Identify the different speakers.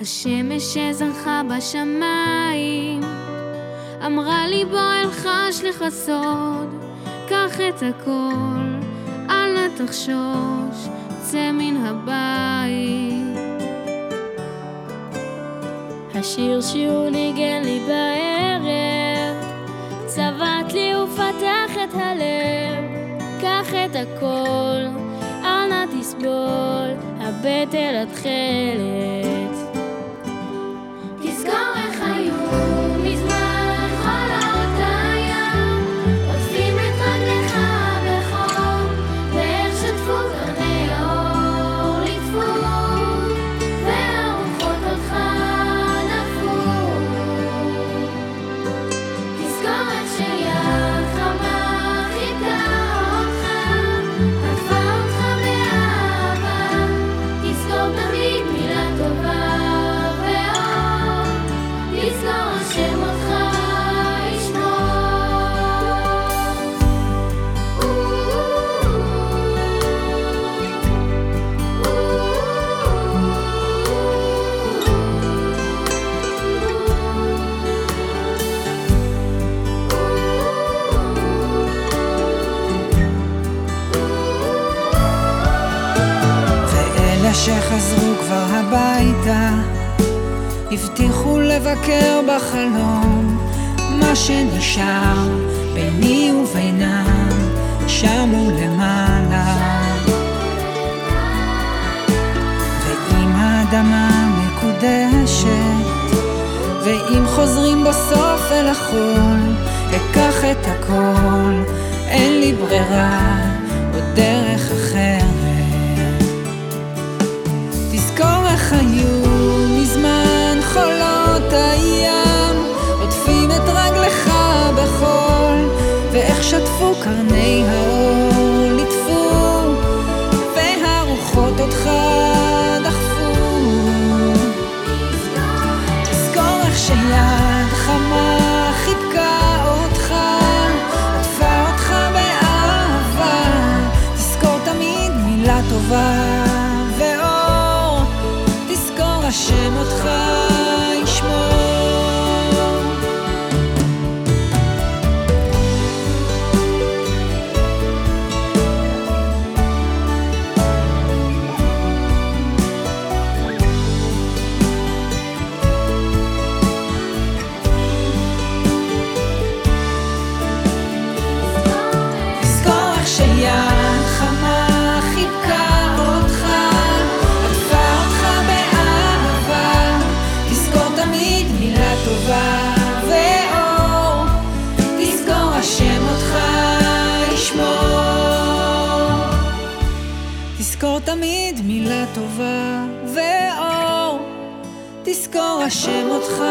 Speaker 1: השמש שזרחה בשמיים. אמרה לי בוא אלחש לך סוד קח את הכל, אל נא תחשוש, צא מן הבית.
Speaker 2: השיר שהוא ניגן לי בערב צבט לי ופתח את הלב. קח את הכל, אל נא תסבול, הבט אל התכלת
Speaker 3: ואלה שחזרו כבר הביתה הבטיחו לבקר בחלום מה שנשאר ביני ובינם שם ולמעלה ואם האדמה מקודשת ואם חוזרים בסוף אל החול אקח את הכל אין לי ברירה שטפו קרני האור ליטפו והרוחות אותך דחפו. תזכור איך שיד חמה חיבקה אותך עטפה אותך באהבה. תזכור תמיד מילה טובה ואור תזכור השם אותך תמיד מילה טובה ואור, תזכור השם אותך